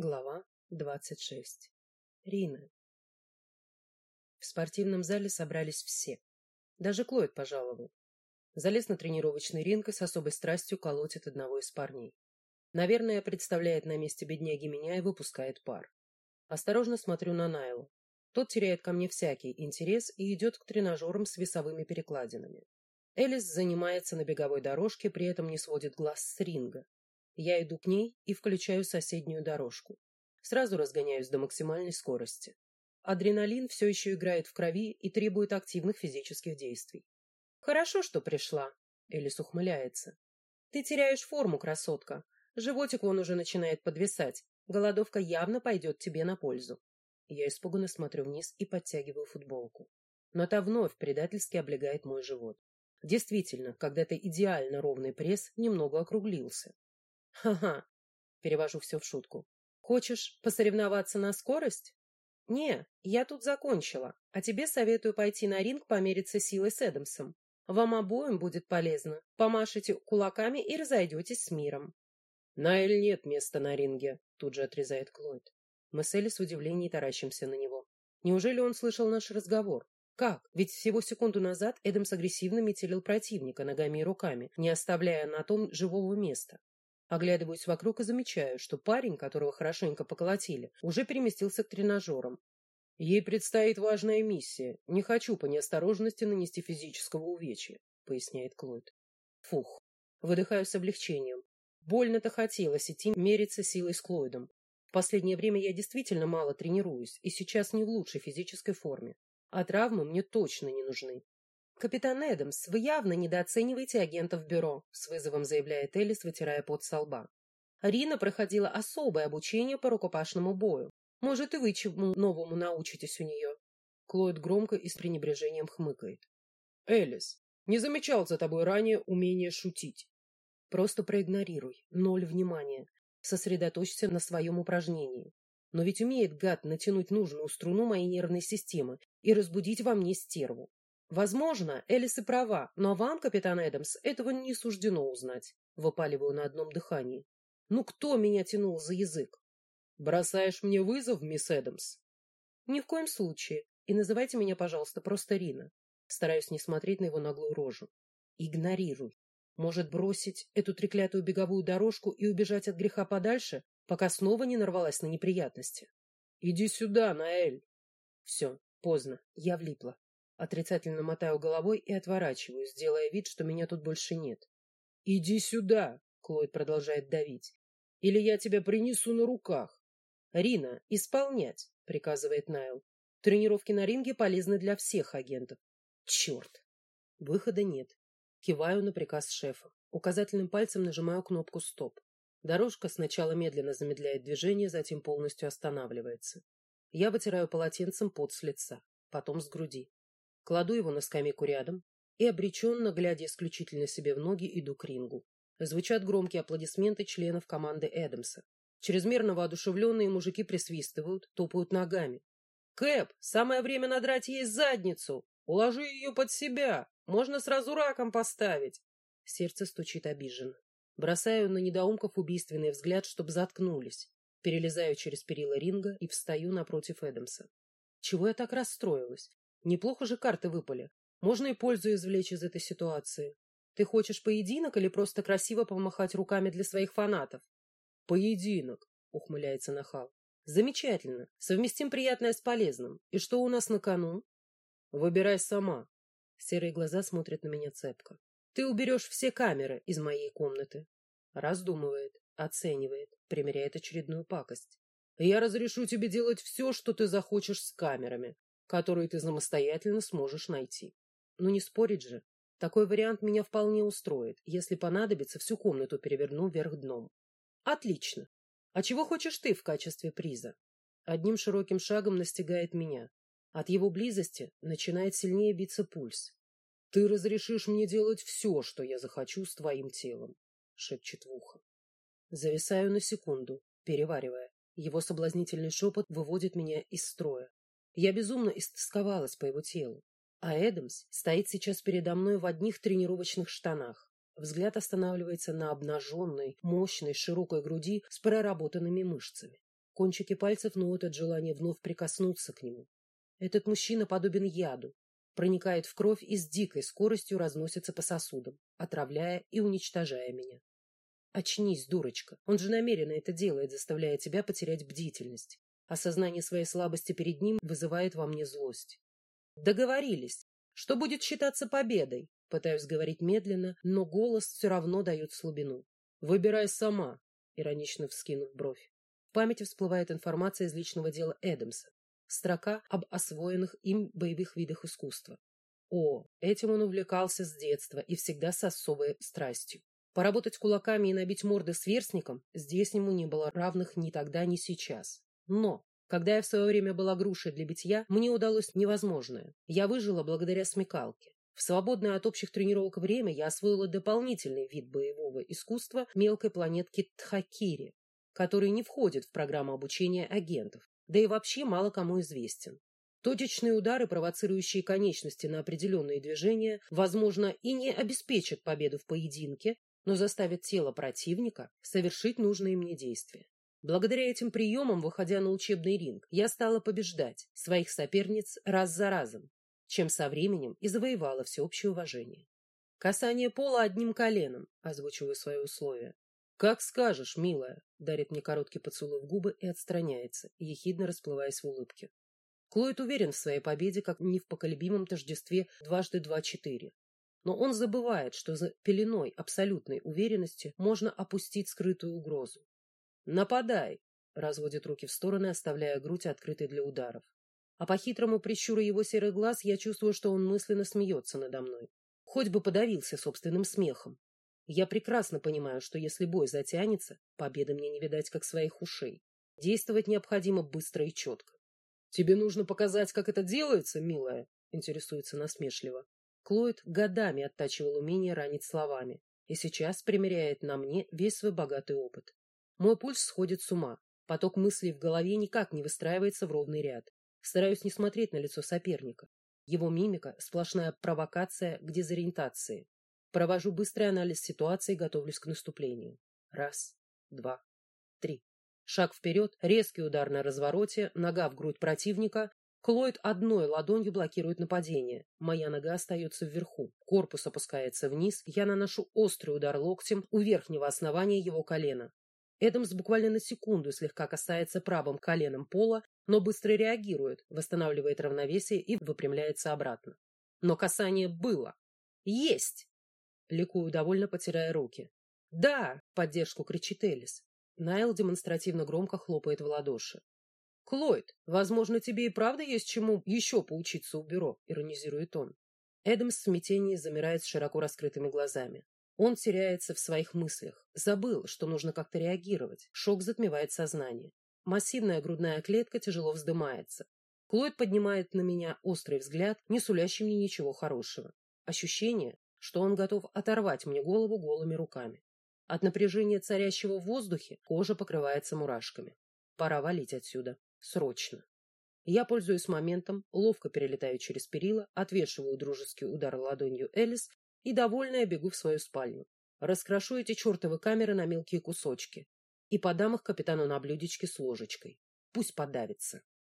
Глава двадцать шесть. Рина. В спортивном зале собрались все. Даже Клойд пожаловал. Залез на тренировочный ринг и с особой страстью колотит одного из парней. Наверное, представляет на месте бедняги меня и выпускает пар. Осторожно смотрю на Найлу. Тот теряет ко мне всякий интерес и идет к тренажерам с весовыми перекладинами. Элис занимается на беговой дорожке, при этом не сводит глаз с ринга. Я иду к ней и включаю соседнюю дорожку. Сразу разгоняюсь до максимальной скорости. Адреналин все еще играет в крови и требует активных физических действий. «Хорошо, что пришла», — Элис ухмыляется. «Ты теряешь форму, красотка. Животик вон уже начинает подвисать. Голодовка явно пойдет тебе на пользу». Я испуганно смотрю вниз и подтягиваю футболку. Но та вновь предательски облегает мой живот. Действительно, когда-то идеально ровный пресс немного округлился. Ха-ха. Перевожу все в шутку. Хочешь посоревноваться на скорость? Не, я тут закончила, а тебе советую пойти на ринг помериться силой с Эдамсом. Вам обоим будет полезно. Помашите кулаками и разойдетесь с миром. Наэль нет места на ринге, тут же отрезает Клойд. Мы с Элли с удивлением таращимся на него. Неужели он слышал наш разговор? Как? Ведь всего секунду назад Эдамс агрессивно метелил противника ногами и руками, не оставляя на том живого места. Оглядываюсь вокруг и замечаю, что парень, которого хорошенько поколотили, уже переместился к тренажерам. Ей предстоит важная миссия. Не хочу по неосторожности нанести физического увечья, поясняет Клод. Фух. Выдыхаю с облегчением. Больно-то хотелось идти мериться силой с Клойдом. В последнее время я действительно мало тренируюсь и сейчас не в лучшей физической форме. А травмы мне точно не нужны. «Капитан Эдамс, вы явно недооцениваете агентов бюро», — с вызовом заявляет Элис, вытирая пот со лба. «Рина проходила особое обучение по рукопашному бою. Может, и вы чему новому научитесь у нее?» Клод громко и с пренебрежением хмыкает. «Элис, не замечал за тобой ранее умение шутить». «Просто проигнорируй. Ноль внимания. Сосредоточься на своем упражнении. Но ведь умеет гад натянуть нужную струну моей нервной системы и разбудить во мне стерву. Возможно, Элис и права, но вам, капитан Эдамс, этого не суждено узнать. Выпаливаю на одном дыхании. Ну кто меня тянул за язык? Бросаешь мне вызов, мисс Эдамс? Ни в коем случае. И называйте меня, пожалуйста, просто Рина. Стараюсь не смотреть на его наглую рожу. Игнорируй. Может, бросить эту треклятую беговую дорожку и убежать от греха подальше, пока снова не нарвалась на неприятности? Иди сюда, Наэль. Все, поздно. Я влипла. Отрицательно мотаю головой и отворачиваюсь, делая вид, что меня тут больше нет. «Иди сюда!» — Клод продолжает давить. «Или я тебя принесу на руках!» «Рина, исполнять!» — приказывает Найл. «Тренировки на ринге полезны для всех агентов». «Черт!» Выхода нет. Киваю на приказ шефа. Указательным пальцем нажимаю кнопку «Стоп». Дорожка сначала медленно замедляет движение, затем полностью останавливается. Я вытираю полотенцем пот с лица, потом с груди. Кладу его на скамейку рядом и, обреченно, глядя исключительно себе в ноги, иду к рингу. Звучат громкие аплодисменты членов команды Эдамса. Чрезмерно воодушевленные мужики присвистывают, топают ногами. «Кэп, самое время надрать ей задницу! Уложи ее под себя! Можно сразу раком поставить!» Сердце стучит обиженно. Бросаю на недоумков убийственный взгляд, чтобы заткнулись. Перелезаю через перила ринга и встаю напротив Эдамса. Чего я так расстроилась? Неплохо же карты выпали. Можно и пользу извлечь из этой ситуации. Ты хочешь поединок или просто красиво помахать руками для своих фанатов? Поединок, ухмыляется нахал. Замечательно. Совместим приятное с полезным. И что у нас на кону? Выбирай сама. Серые глаза смотрят на меня цепко. Ты уберешь все камеры из моей комнаты. Раздумывает, оценивает, примеряет очередную пакость. Я разрешу тебе делать все, что ты захочешь с камерами, которую ты самостоятельно сможешь найти. Ну не спорить же. Такой вариант меня вполне устроит. Если понадобится, всю комнату переверну вверх дном. Отлично. А чего хочешь ты в качестве приза? Одним широким шагом настигает меня. От его близости начинает сильнее биться пульс. Ты разрешишь мне делать все, что я захочу с твоим телом, шепчет в ухо. Зависаю на секунду, переваривая. Его соблазнительный шепот выводит меня из строя. Я безумно истосковалась по его телу. А Эдамс стоит сейчас передо мной в одних тренировочных штанах. Взгляд останавливается на обнаженной, мощной, широкой груди с проработанными мышцами. Кончики пальцев ноют от желания вновь прикоснуться к нему. Этот мужчина подобен яду, проникает в кровь и с дикой скоростью разносится по сосудам, отравляя и уничтожая меня. Очнись, дурочка. Он же намеренно это делает, заставляя тебя потерять бдительность. Осознание своей слабости перед ним вызывает во мне злость. Договорились. Что будет считаться победой? Пытаюсь говорить медленно, но голос все равно дает слабину. Выбирай сама, иронично вскинув бровь. В памяти всплывает информация из личного дела Эдамса. Строка об освоенных им боевых видах искусства. О, этим он увлекался с детства и всегда с особой страстью. Поработать кулаками и набить морды сверстникам здесь ему не было равных ни тогда, ни сейчас. Но, когда я в свое время была грушей для битья, мне удалось невозможное. Я выжила благодаря смекалке. В свободное от общих тренировок время я освоила дополнительный вид боевого искусства мелкой планетки Тхакири, который не входит в программу обучения агентов, да и вообще мало кому известен. Точечные удары, провоцирующие конечности на определенные движения, возможно, и не обеспечат победу в поединке, но заставит тело противника совершить нужные мне действия. Благодаря этим приемам, выходя на учебный ринг, я стала побеждать своих соперниц раз за разом, чем со временем и завоевала всеобщее уважение. Касание пола одним коленом, озвучиваю свои условия. «Как скажешь, милая», — дарит мне короткий поцелуй в губы и отстраняется, ехидно расплываясь в улыбке. Клойд уверен в своей победе, как не в поколебимом тождестве дважды два-четыре. Но он забывает, что за пеленой абсолютной уверенности можно опустить скрытую угрозу. «Нападай!» — разводит руки в стороны, оставляя грудь открытой для ударов. А по хитрому прищуру его серых глаз я чувствую, что он мысленно смеется надо мной. Хоть бы подавился собственным смехом. Я прекрасно понимаю, что если бой затянется, победы мне не видать, как своих ушей. Действовать необходимо быстро и четко. — Тебе нужно показать, как это делается, милая? — интересуется насмешливо. Клойд годами оттачивал умение ранить словами, и сейчас примеряет на мне весь свой богатый опыт. Мой пульс сходит с ума, поток мыслей в голове никак не выстраивается в ровный ряд. Стараюсь не смотреть на лицо соперника. Его мимика – сплошная провокация к дезориентации. Провожу быстрый анализ ситуации и готовлюсь к наступлению. Раз, два, три. Шаг вперед, резкий удар на развороте, нога в грудь противника, Клойд одной ладонью блокирует нападение. Моя нога остается вверху. Корпус опускается вниз. Я наношу острый удар локтем у верхнего основания его колена. Эдамс буквально на секунду слегка касается правым коленом пола, но быстро реагирует, восстанавливает равновесие и выпрямляется обратно. Но касание было. Есть! Ликую, довольно потирая руки. «Да!» — поддержку кричит Элис. Найл демонстративно громко хлопает в ладоши. «Клойд, возможно, тебе и правда есть чему еще поучиться у бюро», — иронизирует он. Эдамс в смятении замирает с широко раскрытыми глазами. Он теряется в своих мыслях. Забыл, что нужно как-то реагировать. Шок затмевает сознание. Массивная грудная клетка тяжело вздымается. Клойд поднимает на меня острый взгляд, не сулящий мне ничего хорошего. Ощущение, что он готов оторвать мне голову голыми руками. От напряжения царящего в воздухе кожа покрывается мурашками. Пора валить отсюда. Срочно. Я пользуюсь моментом, ловко перелетаю через перила, отвешиваю дружеский удар ладонью Элис и, довольная, бегу в свою спальню. Раскрошу эти чертовы камеры на мелкие кусочки и подам их капитану на блюдечке с ложечкой. Пусть подавится.